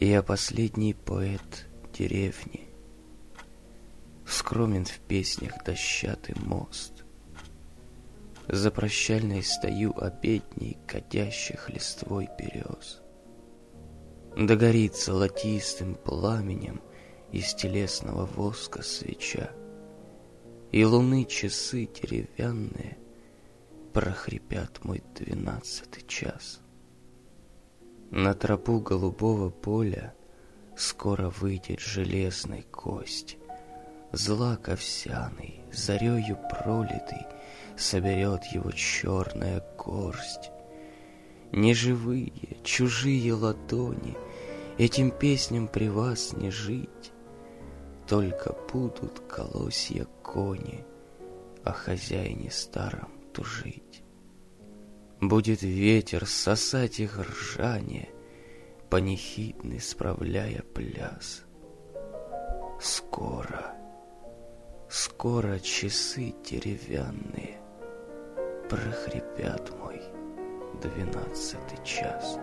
Я последний поэт деревни, Скромен в песнях дощатый мост. За прощальной стою обедней Кадящих листвой берез. Догорит золотистым пламенем Из телесного воска свеча, И луны часы деревянные Прохрипят мой двенадцатый час. На тропу голубого поля Скоро выйдет железный кость. Злак овсяный, зарею пролитый, Соберет его черная горсть. Неживые, чужие ладони Этим песням при вас не жить, Только будут колосья кони О хозяине старом тужить. Будет ветер сосать их ржание, Панихидный справляя пляс. Скоро, скоро часы деревянные Прохрипят мой двенадцатый час.